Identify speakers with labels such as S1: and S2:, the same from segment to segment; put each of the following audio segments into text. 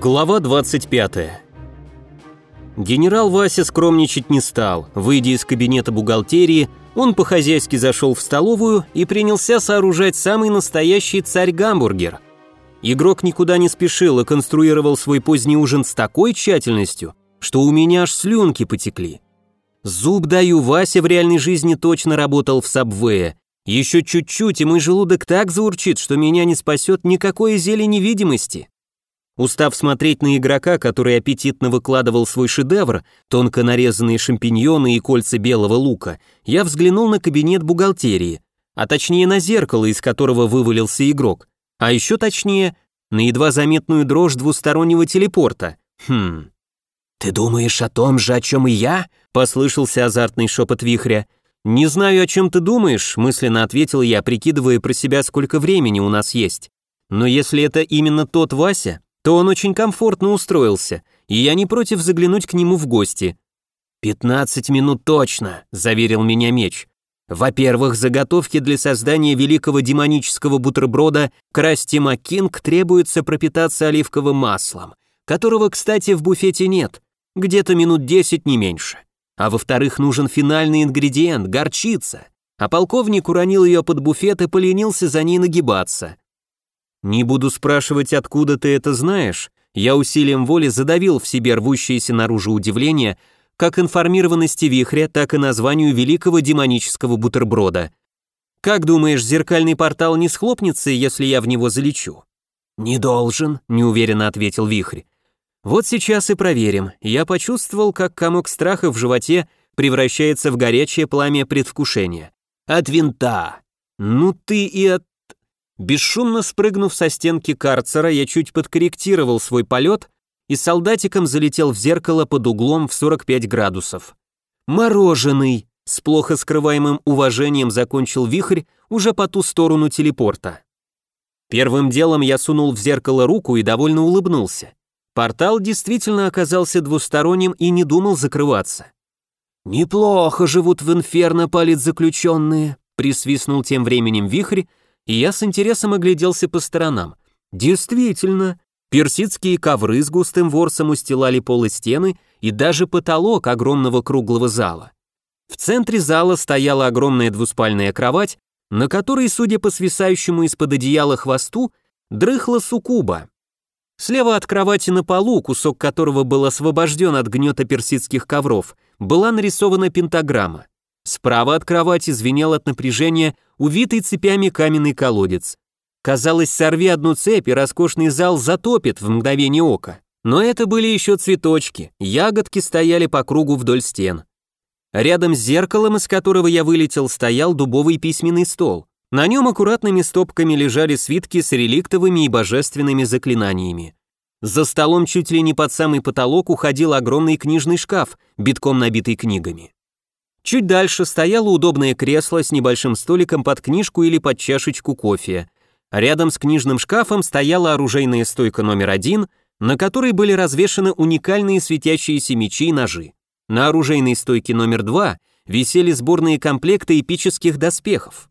S1: Глава 25. Генерал Вася скромничать не стал. Выйдя из кабинета бухгалтерии, он по-хозяйски зашел в столовую и принялся сооружать самый настоящий царь-гамбургер. Игрок никуда не спешил и конструировал свой поздний ужин с такой тщательностью, что у меня аж слюнки потекли. Зуб даю, Вася в реальной жизни точно работал в сабвее. Еще чуть-чуть, и мой желудок так заурчит, что меня не спасет никакое зелье невидимости. Устав смотреть на игрока, который аппетитно выкладывал свой шедевр, тонко нарезанные шампиньоны и кольца белого лука, я взглянул на кабинет бухгалтерии, а точнее на зеркало, из которого вывалился игрок, а еще точнее, на едва заметную дрожь двустороннего телепорта. Хм. «Ты думаешь о том же, о чем и я?» — послышался азартный шепот вихря. «Не знаю, о чем ты думаешь», — мысленно ответил я, прикидывая про себя, сколько времени у нас есть. «Но если это именно тот Вася, то он очень комфортно устроился, и я не против заглянуть к нему в гости. «Пятнадцать минут точно», — заверил меня меч. Во-первых, заготовки для создания великого демонического бутерброда Красти Маккинг требуется пропитаться оливковым маслом, которого, кстати, в буфете нет, где-то минут десять не меньше. А во-вторых, нужен финальный ингредиент – горчица. А полковник уронил ее под буфет и поленился за ней нагибаться. Не буду спрашивать, откуда ты это знаешь. Я усилием воли задавил в себе рвущееся наружу удивление, как информированности вихря, так и названию великого демонического бутерброда. Как думаешь, зеркальный портал не схлопнется, если я в него залечу? Не должен, неуверенно ответил вихрь. Вот сейчас и проверим. Я почувствовал, как комок страха в животе превращается в горячее пламя предвкушения. От винта. Ну ты и от Бесшумно спрыгнув со стенки карцера, я чуть подкорректировал свой полет и солдатиком залетел в зеркало под углом в 45 градусов. «Мороженый!» С плохо скрываемым уважением закончил вихрь уже по ту сторону телепорта. Первым делом я сунул в зеркало руку и довольно улыбнулся. Портал действительно оказался двусторонним и не думал закрываться. «Неплохо живут в инферно политзаключенные», присвистнул тем временем вихрь и я с интересом огляделся по сторонам. Действительно, персидские ковры с густым ворсом устилали пол и стены и даже потолок огромного круглого зала. В центре зала стояла огромная двуспальная кровать, на которой, судя по свисающему из-под одеяла хвосту, дрыхла суккуба. Слева от кровати на полу, кусок которого был освобожден от гнета персидских ковров, была нарисована пентаграмма. Справа от кровати звенел от напряжения увитый цепями каменный колодец. Казалось, сорви одну цепь, и роскошный зал затопит в мгновение ока. Но это были еще цветочки, ягодки стояли по кругу вдоль стен. Рядом с зеркалом, из которого я вылетел, стоял дубовый письменный стол. На нем аккуратными стопками лежали свитки с реликтовыми и божественными заклинаниями. За столом чуть ли не под самый потолок уходил огромный книжный шкаф, битком набитый книгами. Чуть дальше стояло удобное кресло с небольшим столиком под книжку или под чашечку кофе. Рядом с книжным шкафом стояла оружейная стойка номер один, на которой были развешаны уникальные светящиеся мечи и ножи. На оружейной стойке номер два висели сборные комплекты эпических доспехов.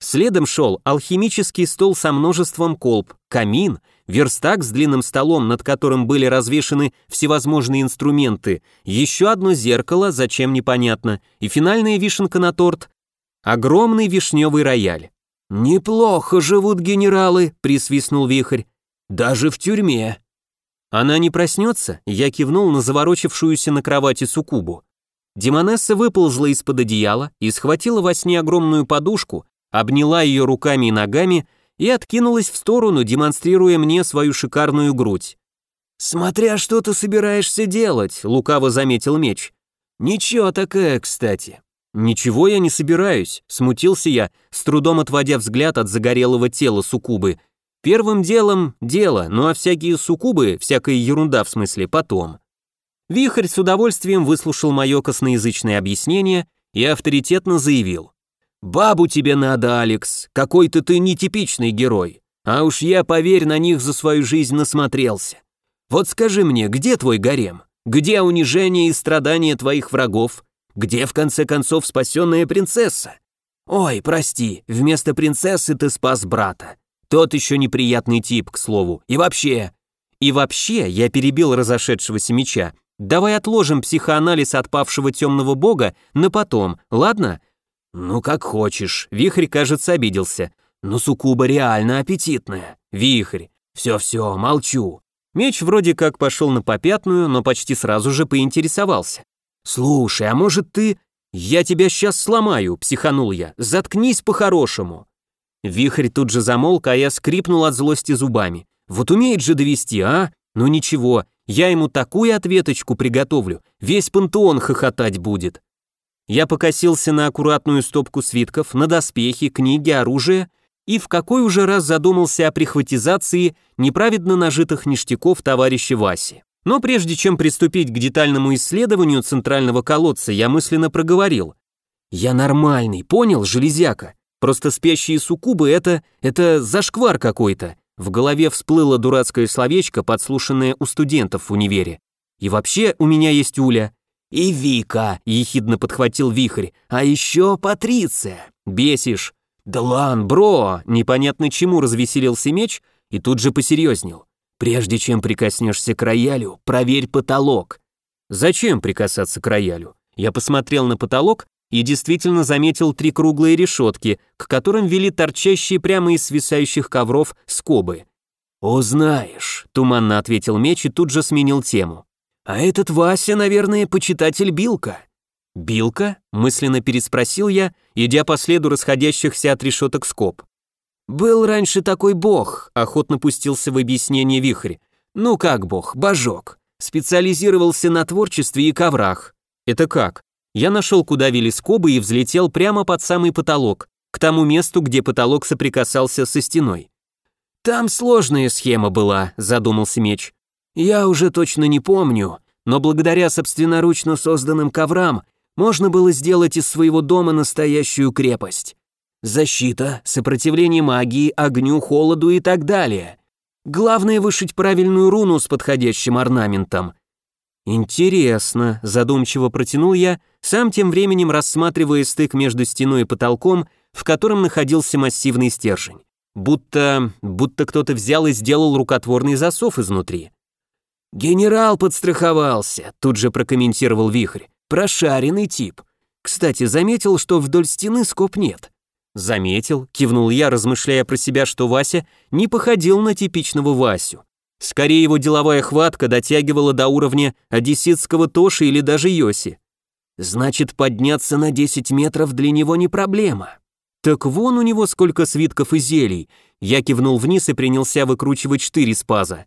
S1: Следом шел алхимический стол со множеством колб, камин, верстак с длинным столом, над которым были развешаны всевозможные инструменты, еще одно зеркало, зачем непонятно, и финальная вишенка на торт — огромный вишневый рояль. «Неплохо живут генералы», — присвистнул вихрь. «Даже в тюрьме». Она не проснется, я кивнул на заворочившуюся на кровати суккубу. Демонесса выползла из-под одеяла и схватила во сне огромную подушку, обняла ее руками и ногами и откинулась в сторону, демонстрируя мне свою шикарную грудь. «Смотря что ты собираешься делать», — лукаво заметил меч. «Ничего такая, кстати». «Ничего я не собираюсь», — смутился я, с трудом отводя взгляд от загорелого тела суккубы. «Первым делом — дело, ну а всякие суккубы, всякая ерунда в смысле, потом». Вихрь с удовольствием выслушал мое косноязычное объяснение и авторитетно заявил. «Бабу тебе надо, Алекс, какой-то ты нетипичный герой. А уж я, поверь, на них за свою жизнь насмотрелся. Вот скажи мне, где твой гарем? Где унижение и страдания твоих врагов? Где, в конце концов, спасенная принцесса? Ой, прости, вместо принцессы ты спас брата. Тот еще неприятный тип, к слову. И вообще, И вообще, я перебил разошедшегося меча, давай отложим психоанализ отпавшего темного бога на потом, ладно? Ну, как хочешь, Вихрь, кажется, обиделся. Но суккуба реально аппетитная. Вихрь, все-все, молчу. Меч вроде как пошел на попятную, но почти сразу же поинтересовался. «Слушай, а может ты...» «Я тебя сейчас сломаю», — психанул я. «Заткнись по-хорошему». Вихрь тут же замолк, а я скрипнул от злости зубами. «Вот умеет же довести, а? Ну ничего, я ему такую ответочку приготовлю, весь пантеон хохотать будет». Я покосился на аккуратную стопку свитков, на доспехи, книги, оружие и в какой уже раз задумался о прихватизации неправедно нажитых ништяков товарища Васи. Но прежде чем приступить к детальному исследованию центрального колодца, я мысленно проговорил. «Я нормальный, понял, железяка? Просто спящие суккубы — это... это зашквар какой-то». В голове всплыло дурацкое словечко, подслушанное у студентов в универе. «И вообще у меня есть Уля». «И Вика», — ехидно подхватил Вихрь. «А еще Патриция». «Бесишь». «Да лан, бро!» — непонятно чему развеселился меч и тут же посерьезнел. Прежде чем прикоснешься к роялю, проверь потолок. Зачем прикасаться к роялю? Я посмотрел на потолок и действительно заметил три круглые решетки, к которым вели торчащие прямо из свисающих ковров скобы. «Узнаешь», — туманно ответил меч и тут же сменил тему. «А этот Вася, наверное, почитатель Билка». «Билка?» — мысленно переспросил я, идя по следу расходящихся от решеток скоб. «Был раньше такой бог», — охотно пустился в объяснение вихрь. «Ну как бог, божок. Специализировался на творчестве и коврах». «Это как?» Я нашел, куда вели скобы и взлетел прямо под самый потолок, к тому месту, где потолок соприкасался со стеной. «Там сложная схема была», — задумался меч. «Я уже точно не помню, но благодаря собственноручно созданным коврам можно было сделать из своего дома настоящую крепость. Защита, сопротивление магии, огню, холоду и так далее. Главное вышить правильную руну с подходящим орнаментом. Интересно, задумчиво протянул я, сам тем временем рассматривая стык между стеной и потолком, в котором находился массивный стержень. Будто... будто кто-то взял и сделал рукотворный засов изнутри. «Генерал подстраховался», — тут же прокомментировал Вихрь. «Прошаренный тип. Кстати, заметил, что вдоль стены скоб нет. Заметил, кивнул я, размышляя про себя, что Вася не походил на типичного Васю. Скорее его деловая хватка дотягивала до уровня одесситского Тоши или даже Йоси. Значит, подняться на 10 метров для него не проблема. Так вон у него сколько свитков и зелий. Я кивнул вниз и принялся выкручивать штырь из паза.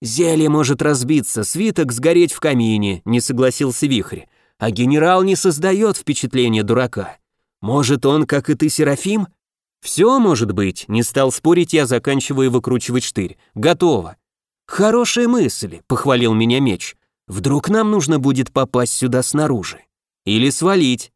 S1: Зелье может разбиться, свиток сгореть в камине, не согласился Вихрь. А генерал не создает впечатления дурака. Может, он, как и ты, Серафим? Все может быть, не стал спорить я, заканчивая выкручивать штырь. Готово. Хорошая мысль, похвалил меня меч. Вдруг нам нужно будет попасть сюда снаружи. Или свалить.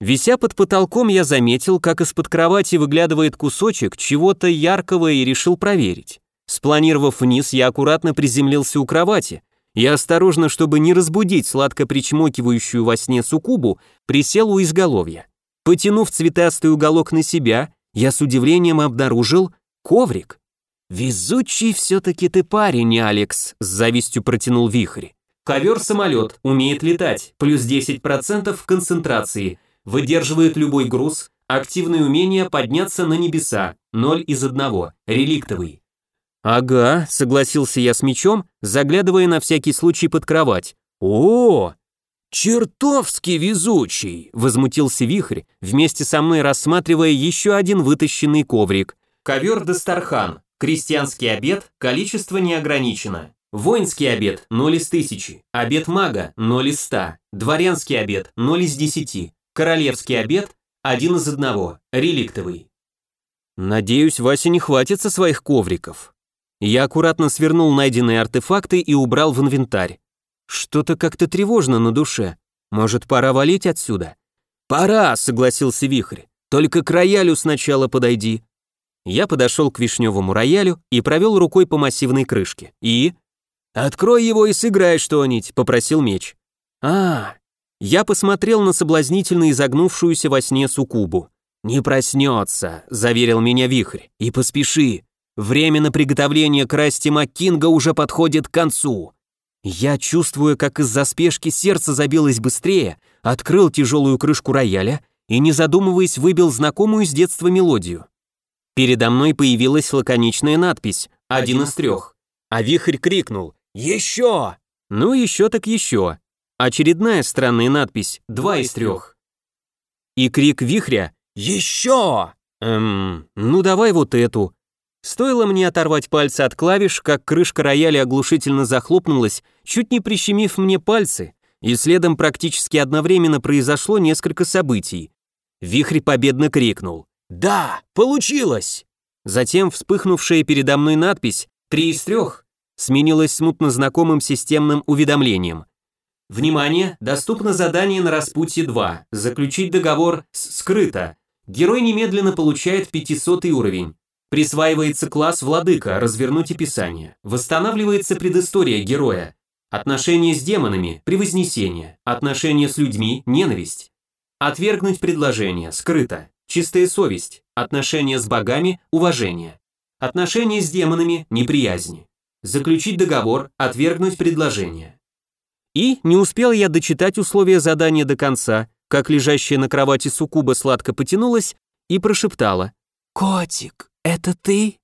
S1: Вися под потолком, я заметил, как из-под кровати выглядывает кусочек чего-то яркого и решил проверить. Спланировав вниз, я аккуратно приземлился у кровати и осторожно, чтобы не разбудить сладко причмокивающую во сне суккубу, присел у изголовья. Потянув цветастый уголок на себя, я с удивлением обнаружил коврик. «Везучий все-таки ты парень, Алекс», — с завистью протянул вихрь. Ковер-самолет, умеет летать, плюс 10% концентрации, выдерживает любой груз, активное умение подняться на небеса, 0 из 1, реликтовый. «Ага», — согласился я с мечом, заглядывая на всякий случай под кровать. «О, «Чертовски везучий!» – возмутился Вихрь, вместе со мной рассматривая еще один вытащенный коврик. Ковер Дастархан. Крестьянский обед, количество не ограничено. Воинский обед – 0 из 1000. Обед мага – 0 из 100. Дворянский обед – 0 из 10. Королевский обед – 1 из 1. Реликтовый. Надеюсь, Вася не хватится своих ковриков. Я аккуратно свернул найденные артефакты и убрал в инвентарь. Что-то как-то тревожно на душе. Может, пора валить отсюда? Пора, согласился Вихрь. Только к роялю сначала подойди. Я подошел к вишневому роялю и провел рукой по массивной крышке. И... «Открой его и сыграй что-нибудь», — попросил меч. а Я посмотрел на соблазнительно изогнувшуюся во сне суккубу. «Не проснется», — заверил меня вихрь. «И поспеши. Время на приготовление красти Маккинга уже подходит к концу. Я, чувствуя, как из-за спешки сердце забилось быстрее, открыл тяжелую крышку рояля и, не задумываясь, выбил знакомую с детства мелодию. Передо мной появилась лаконичная надпись «Один из трех». А вихрь крикнул «Еще!» Ну, еще так еще. Очередная странная надпись «Два из трех». И крик вихря «Еще!» Эм, ну давай вот эту. Стоило мне оторвать пальцы от клавиш, как крышка рояля оглушительно захлопнулась, чуть не прищемив мне пальцы, и следом практически одновременно произошло несколько событий. Вихрь победно крикнул «Да, получилось!» Затем вспыхнувшая передо мной надпись «Три из трех» сменилась смутно знакомым системным уведомлением. Внимание, доступно задание на распутье 2. Заключить договор с скрыто. Герой немедленно получает 500 уровень. Присваивается класс владыка, развернуть описание. Восстанавливается предыстория героя. Отношения с демонами, превознесение. Отношения с людьми, ненависть. Отвергнуть предложение, скрыто. Чистая совесть. Отношения с богами, уважение. Отношения с демонами, неприязнь. Заключить договор, отвергнуть предложение. И не успел я дочитать условия задания до конца, как лежащая на кровати суккуба сладко потянулась и прошептала. «Котик, это ты?»